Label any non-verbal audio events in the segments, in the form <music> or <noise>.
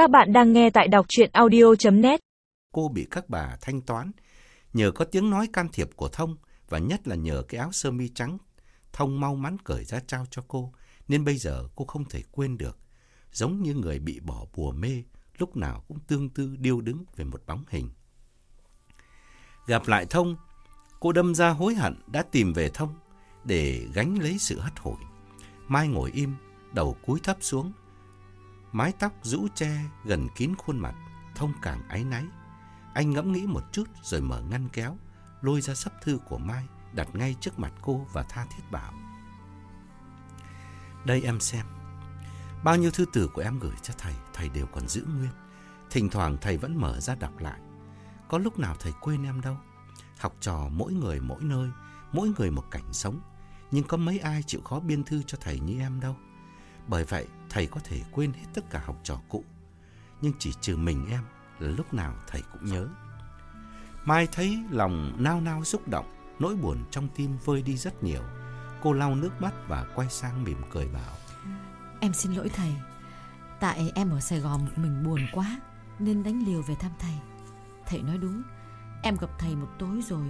Các bạn đang nghe tại đọc chuyện audio.net Cô bị các bà thanh toán. Nhờ có tiếng nói can thiệp của Thông và nhất là nhờ cái áo sơ mi trắng Thông mau mắn cởi ra trao cho cô nên bây giờ cô không thể quên được. Giống như người bị bỏ bùa mê lúc nào cũng tương tư điêu đứng về một bóng hình. Gặp lại Thông, cô đâm ra hối hận đã tìm về Thông để gánh lấy sự hất hủi. Mai ngồi im, đầu cúi thấp xuống, mái tóc rũ che gần kín khuôn mặt, Thông càng áy náy. Anh ngẫm nghĩ một chút rồi mở ngăn kéo, lôi ra sắp thư của Mai, đặt ngay trước mặt cô và tha thiết bảo. Đây em xem. Bao nhiêu thư từ của em gửi cho thầy, thầy đều còn giữ nguyên. Thỉnh thoảng thầy vẫn mở ra đọc lại. Có lúc nào thầy quên em đâu. Học trò mỗi người mỗi nơi, mỗi người một cảnh sống. Nhưng có mấy ai chịu khó biên thư cho thầy như em đâu. Bởi vậy, thầy có thể quên hết tất cả học trò cũ. Nhưng chỉ trừ mình em là lúc nào thầy cũng nhớ. Mai thấy lòng nao nao xúc động, nỗi buồn trong tim vơi đi rất nhiều. Cô lau nước mắt và quay sang mỉm cười bảo. Em xin lỗi thầy Tại em ở Sài Gòn một mình buồn quá Nên đánh liều về thăm thầy Thầy nói đúng Em gặp thầy một tối rồi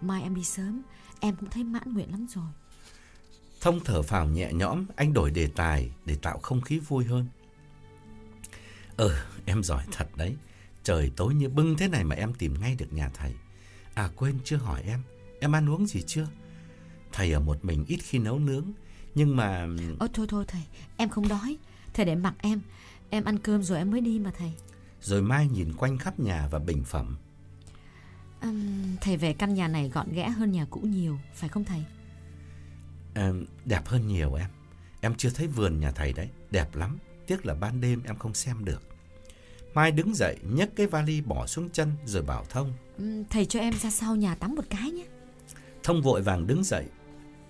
Mai em đi sớm Em cũng thấy mãn nguyện lắm rồi Thông thở phào nhẹ nhõm, anh đổi đề tài để tạo không khí vui hơn. Ừ, em giỏi thật đấy. Trời tối như bưng thế này mà em tìm ngay được nhà thầy. À quên chưa hỏi em, em ăn uống gì chưa? Thầy ở một mình ít khi nấu nướng, nhưng mà... Ơ thôi thôi thầy, em không đói Thầy để mặc em Em ăn cơm rồi em mới đi mà thầy Rồi Mai nhìn quanh khắp nhà và bình phẩm. Ừm, Thầy về căn nhà này gọn ghẽ hơn nhà cũ nhiều Phải không thầy? À, đẹp hơn nhiều em. Em chưa thấy vườn nhà thầy đấy, đẹp lắm. Tiếc là ban đêm em không xem được. Mai đứng dậy, nhấc cái vali bỏ xuống chân rồi bảo Thông. Ừm, Thầy cho em ra sau nhà tắm một cái nhé Thông vội vàng đứng dậy,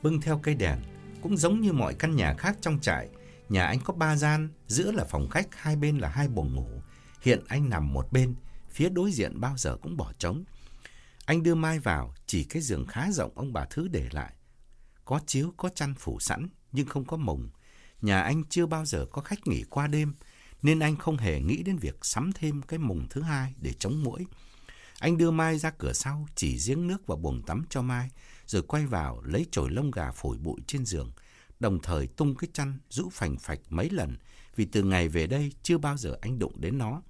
bưng theo cây đèn. Cũng giống như mọi căn nhà khác trong trại, nhà anh có ba gian, giữa là phòng khách, hai bên là hai buồng ngủ. Hiện anh nằm một bên, phía đối diện bao giờ cũng bỏ trống. Anh đưa Mai vào, chỉ cái giường khá rộng ông bà Thứ để lại. Có chiếu, có chăn phủ sẵn, nhưng không có mùng. Nhà anh chưa bao giờ có khách nghỉ qua đêm, nên anh không hề nghĩ đến việc sắm thêm cái mùng thứ hai để chống muỗi. Anh đưa Mai ra cửa sau, chỉ giếng nước vào buồng tắm cho Mai, rồi quay vào lấy chổi lông gà phổi bụi trên giường, đồng thời tung cái chăn rũ phành phạch mấy lần, vì từ ngày về đây chưa bao giờ anh đụng đến nó.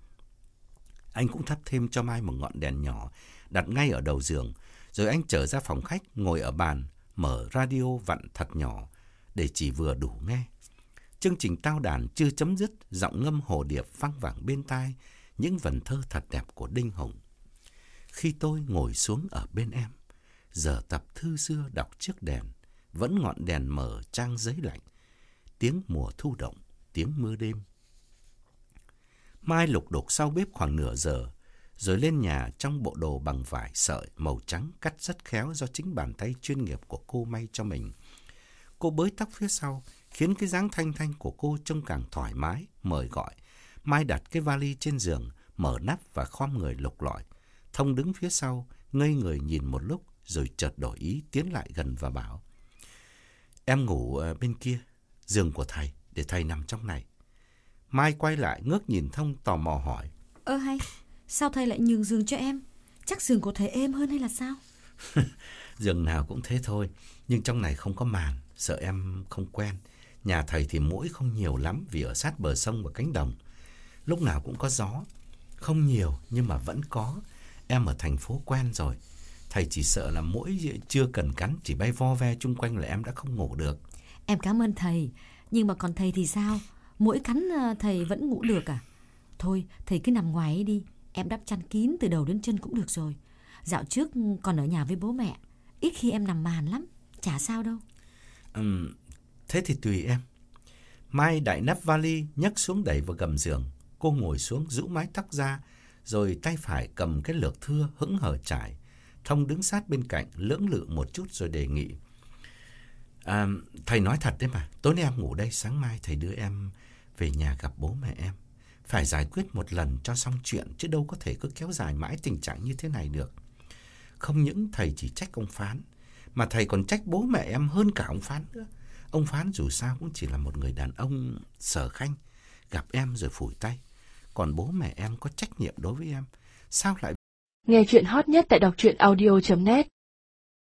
Anh cũng thắp thêm cho Mai một ngọn đèn nhỏ, đặt ngay ở đầu giường, rồi anh trở ra phòng khách, ngồi ở bàn, mở radio vặn thật nhỏ, để chỉ vừa đủ nghe. Chương trình tao đàn chưa chấm dứt, giọng ngâm hồ điệp vang vẳng bên tai, những vần thơ thật đẹp của Đinh Hồng Khi tôi ngồi xuống ở bên em, giờ tập thư xưa đọc chiếc đèn, vẫn ngọn đèn mở trang giấy lạnh, tiếng mùa thu động, tiếng mưa đêm. Mai lục đục sau bếp khoảng nửa giờ, rồi lên nhà trong bộ đồ bằng vải sợi màu trắng cắt rất khéo do chính bàn tay chuyên nghiệp của cô may cho mình. Cô bới tóc phía sau, khiến cái dáng thanh thanh của cô trông càng thoải mái, mời gọi. Mai đặt cái vali trên giường, mở nắp và khom người lục lọi. Thông đứng phía sau, ngây người nhìn một lúc, rồi chợt đổi ý tiến lại gần và bảo. Em ngủ ờ, bên kia, giường của thầy, để thầy nằm trong này. Mai quay lại ngước nhìn Thông tò mò hỏi. Ơ hay Sao thầy lại nhường giường cho em Chắc giường của thầy êm hơn hay là sao <laughs> Giường nào cũng thế thôi, nhưng trong này không có màn, sợ em không quen. Nhà thầy thì mũi không nhiều lắm vì ở sát bờ sông và cánh đồng. Lúc nào cũng có gió, không nhiều nhưng mà vẫn có. Em ở thành phố quen rồi. Thầy chỉ sợ là mũi chưa cần cắn, chỉ bay vo ve chung quanh là em đã không ngủ được. Em cảm ơn thầy Nhưng mà còn thầy thì sao Mỗi cắn ờ, thầy vẫn ngủ được à Thôi thầy cứ nằm ngoài ấy đi Em đắp chăn kín từ đầu đến chân cũng được rồi Dạo trước còn ở nhà với bố mẹ Ít khi em nằm màn lắm Chả sao đâu Ừm, thế thì tùy em. Mai đại nắp vali nhấc xuống đẩy vào gầm giường. Cô ngồi xuống rũ mái tóc ra, rồi tay phải cầm cái lược thưa hững hờ trải. Thông đứng sát bên cạnh, lưỡng lự một chút rồi đề nghị. À, thầy nói thật đấy mà, tối nay em ngủ đây, sáng mai thầy đưa em về nhà gặp bố mẹ em. Phải giải quyết một lần cho xong chuyện, chứ đâu có thể cứ kéo dài mãi tình trạng như thế này được. Không những thầy chỉ trách ông Phán, mà thầy còn trách bố mẹ em hơn cả ông Phán nữa. Ông Phán dù sao cũng chỉ là một người đàn ông sở khanh, gặp em rồi phủi tay. còn bố mẹ em có trách nhiệm đối với em. Sao lại Nghe chuyện hot nhất tại đọc truyện audio.net